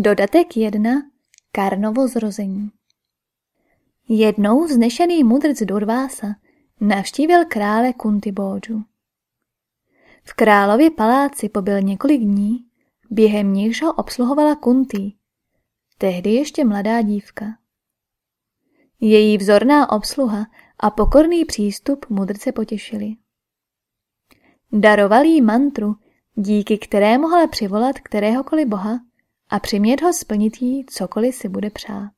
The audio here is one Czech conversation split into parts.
Dodatek 1. Karnovo zrození Jednou vznešený mudrc Durvása navštívil krále Kuntibódžu. V králově paláci pobyl několik dní, během nichž ho obsluhovala Kunti, tehdy ještě mladá dívka. Její vzorná obsluha a pokorný přístup mudrce potěšili. Daroval jí mantru, díky které mohla přivolat kteréhokoliv boha a přimět ho splnit jí cokoliv si bude přát.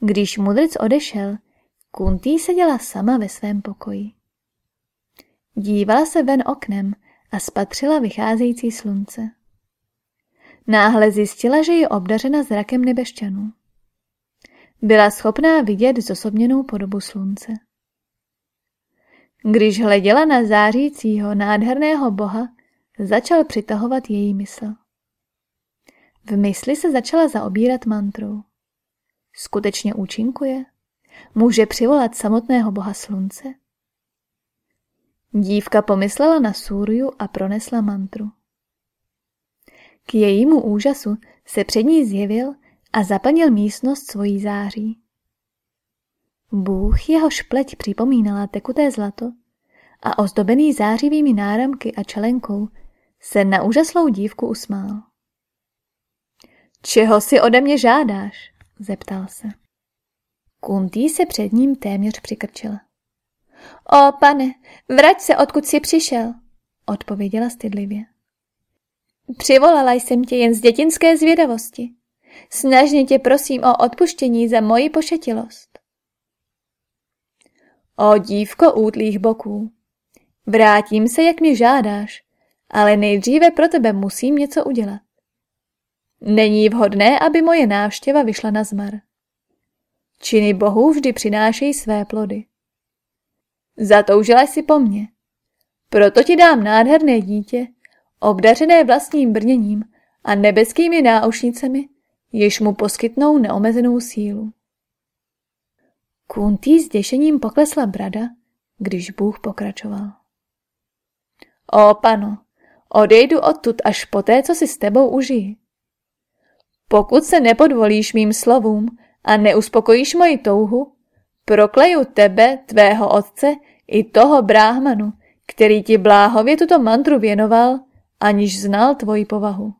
Když mudrc odešel, Kuntý seděla sama ve svém pokoji. Dívala se ven oknem a spatřila vycházející slunce. Náhle zjistila, že je obdařena zrakem nebešťanů. Byla schopná vidět zosobněnou podobu slunce. Když hleděla na zářícího nádherného boha, začal přitahovat její mysl. V mysli se začala zaobírat mantrou. Skutečně účinkuje? Může přivolat samotného boha slunce? Dívka pomyslela na Súriu a pronesla mantru. K jejímu úžasu se před ní zjevil a zaplnil místnost svojí září. Bůh jeho špleť připomínala tekuté zlato a ozdobený zářivými náramky a čelenkou se na úžaslou dívku usmál. Čeho si ode mě žádáš? zeptal se. Kuntý se před ním téměř přikrčila. O, pane, vrať se, odkud jsi přišel, odpověděla stydlivě. Přivolala jsem tě jen z dětinské zvědavosti. Snažně tě prosím o odpuštění za moji pošetilost. O dívko útlých boků, vrátím se, jak mě žádáš, ale nejdříve pro tebe musím něco udělat. Není vhodné, aby moje návštěva vyšla na zmar. Činy bohů vždy přinášejí své plody. Zatoužila jsi po mně. Proto ti dám nádherné dítě, obdařené vlastním brněním a nebeskými náušnicemi, jež mu poskytnou neomezenou sílu. Kuntý s děšením poklesla brada, když Bůh pokračoval. O pano, odejdu odtud až poté, co si s tebou užiji. Pokud se nepodvolíš mým slovům a neuspokojíš moji touhu, prokleju tebe, tvého otce, i toho bráhmanu, který ti bláhově tuto mantru věnoval, aniž znal tvoji povahu.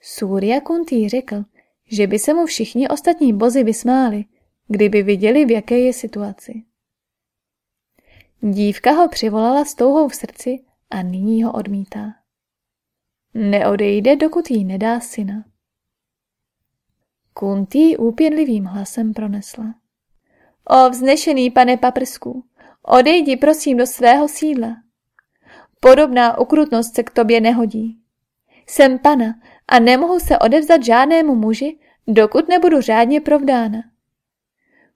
Surya Kuntý řekl, že by se mu všichni ostatní bozy vysmáli, kdyby viděli, v jaké je situaci. Dívka ho přivolala s touhou v srdci a nyní ho odmítá. Neodejde, dokud jí nedá syna. Kuntý úpěnlivým hlasem pronesla. O vznešený pane paprsku, odejdi prosím do svého sídla. Podobná ukrutnost se k tobě nehodí. Jsem pana a nemohu se odevzat žádnému muži, dokud nebudu řádně provdána.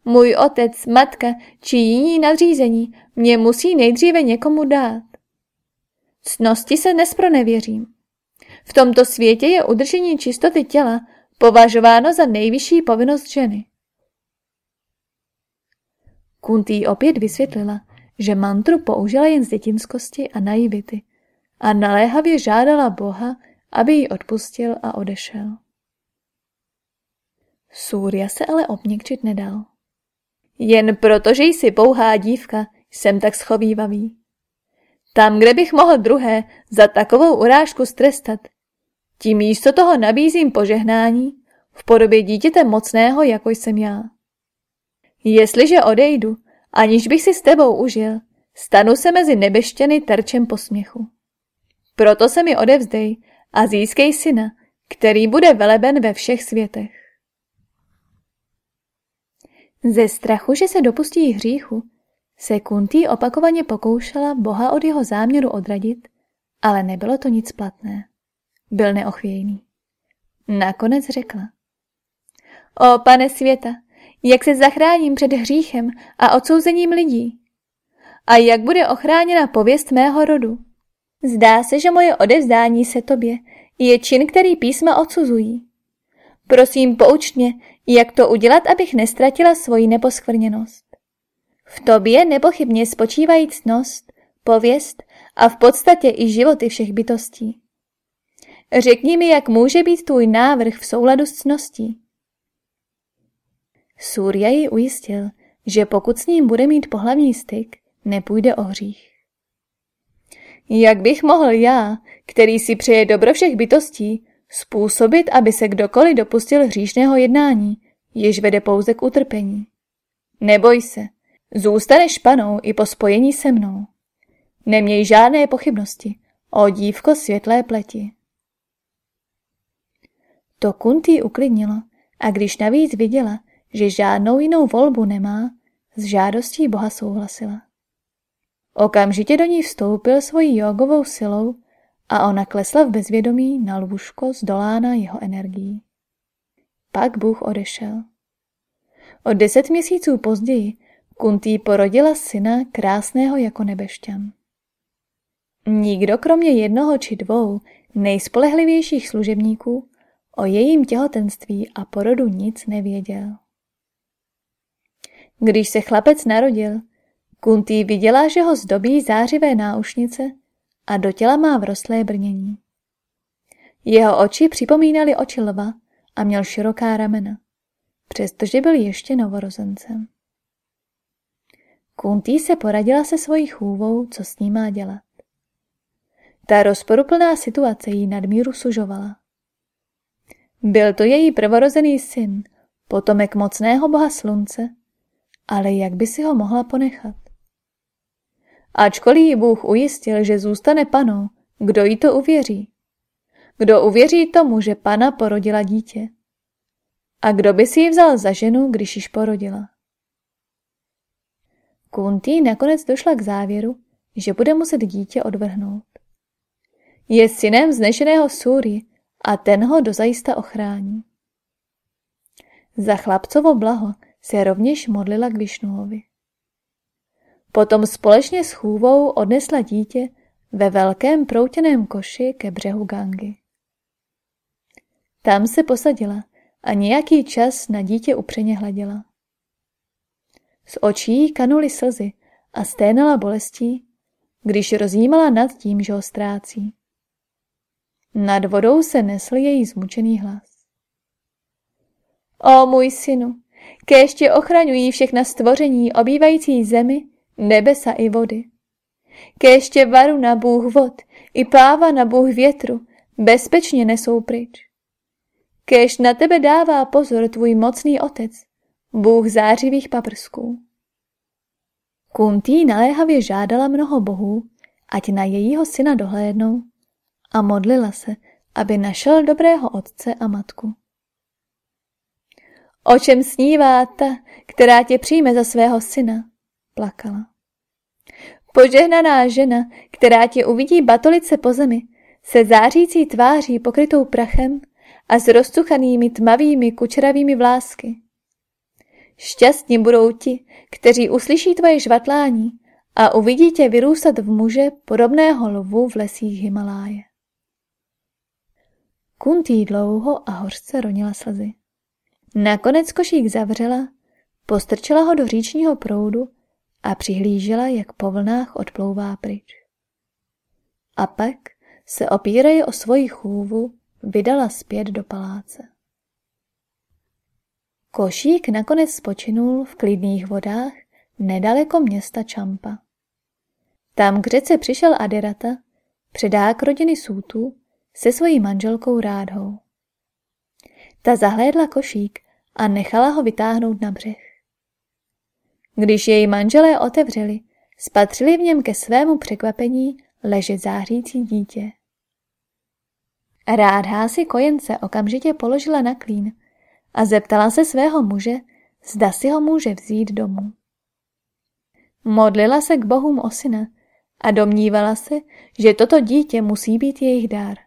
Můj otec, matka či jiní nadřízení mě musí nejdříve někomu dát. Cnosti se nespronevěřím. V tomto světě je udržení čistoty těla považováno za nejvyšší povinnost ženy. Kuntý opět vysvětlila, že mantru použila jen z dětinskosti a naivity a naléhavě žádala Boha, aby ji odpustil a odešel. Súria se ale obněkčit nedal. Jen protože jsi pouhá dívka, jsem tak schovývavý. Tam, kde bych mohl druhé za takovou urážku strestat, tím místo toho nabízím požehnání v podobě dítěte mocného, jako jsem já. Jestliže odejdu, aniž bych si s tebou užil, stanu se mezi nebeštěny terčem posměchu. Proto se mi odevzdej a získej syna, který bude veleben ve všech světech. Ze strachu, že se dopustí hříchu, se Kuntý opakovaně pokoušela Boha od jeho záměru odradit, ale nebylo to nic platné. Byl neochvějný. Nakonec řekla. O pane světa, jak se zachráním před hříchem a odsouzením lidí? A jak bude ochráněna pověst mého rodu? Zdá se, že moje odevzdání se tobě je čin, který písma odsuzují. Prosím, pouč mě, jak to udělat, abych nestratila svoji neposkvrněnost. V tobě nepochybně spočívají ctnost, pověst a v podstatě i životy všech bytostí. Řekni mi, jak může být tvůj návrh v souladu s cností. Surya ji ujistil, že pokud s ním bude mít pohlavní styk, nepůjde o hřích. Jak bych mohl já, který si přeje dobro všech bytostí, způsobit, aby se kdokoliv dopustil hříšného jednání, jež vede pouze k utrpení? Neboj se, zůstaneš panou i po spojení se mnou. Neměj žádné pochybnosti, o dívko světlé pleti. To Kunti uklidnilo a když navíc viděla, že žádnou jinou volbu nemá, s žádostí Boha souhlasila. Okamžitě do ní vstoupil svojí jogovou silou a ona klesla v bezvědomí na lůžko zdolána jeho energií. Pak Bůh odešel. O deset měsíců později Kuntý porodila syna krásného jako nebešťan. Nikdo kromě jednoho či dvou nejspolehlivějších služebníků o jejím těhotenství a porodu nic nevěděl. Když se chlapec narodil, Kuntý viděla, že ho zdobí zářivé náušnice a do těla má vrostlé brnění. Jeho oči připomínaly oči lva a měl široká ramena, přestože byl ještě novorozencem. Kuntý se poradila se svojí chůvou, co s ním má dělat. Ta rozporuplná situace jí nadmíru sužovala. Byl to její prvorozený syn, potomek mocného boha slunce, ale jak by si ho mohla ponechat? Ačkoliv ji Bůh ujistil, že zůstane panou, kdo jí to uvěří? Kdo uvěří tomu, že pana porodila dítě? A kdo by si ji vzal za ženu, když již porodila? Kunti nakonec došla k závěru, že bude muset dítě odvrhnout. Je synem znešeného Súry a ten ho dozajista ochrání. Za chlapcovo blaho se rovněž modlila k Višnuovi. Potom společně s chůvou odnesla dítě ve velkém proutěném koši ke břehu Gangy. Tam se posadila a nějaký čas na dítě upřeně hleděla. Z očí kanuly slzy a sténala bolestí, když rozjímala nad tím, že ho ztrácí. Nad vodou se nesl její zmučený hlas. O můj synu, kéž tě ochraňují všechna stvoření obývající zemi, nebesa i vody. Kéž tě varu na Bůh vod i páva na Bůh větru bezpečně nesou pryč. Kéž na tebe dává pozor tvůj mocný otec, Bůh zářivých paprsků. Kuntý naléhavě žádala mnoho bohů, ať na jejího syna dohlédnou a modlila se, aby našel dobrého otce a matku. O čem snívá ta, která tě přijme za svého syna? Plakala. Požehnaná žena, která tě uvidí batolice po zemi, se zářící tváří pokrytou prachem a s roztuchanými tmavými kučeravými vlásky. Šťastní budou ti, kteří uslyší tvoje žvatlání a uvidí tě vyrůstat v muže podobného lvu v lesích Himaláje. Kuntý dlouho a hořce ronila slzy. Nakonec košík zavřela, postrčila ho do říčního proudu a přihlížela, jak po vlnách odplouvá pryč. A pak se opírají o svoji chůvu, vydala zpět do paláce. Košík nakonec spočinul v klidných vodách nedaleko města Čampa. Tam k řece přišel Adirata, předák rodiny Sútu, se svojí manželkou Rádhou. Ta zahlédla košík a nechala ho vytáhnout na břeh. Když její manželé otevřeli, spatřili v něm ke svému překvapení ležet zářící dítě. Rádhá si kojence okamžitě položila na klín a zeptala se svého muže, zda si ho může vzít domů. Modlila se k bohům o syna a domnívala se, že toto dítě musí být jejich dár.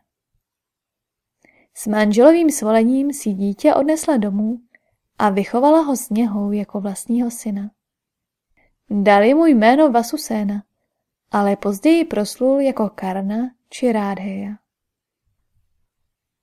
S manželovým svolením si dítě odnesla domů a vychovala ho s něhou jako vlastního syna. Dali mu jméno Vasuséna, ale později proslul jako Karna či Rádheja.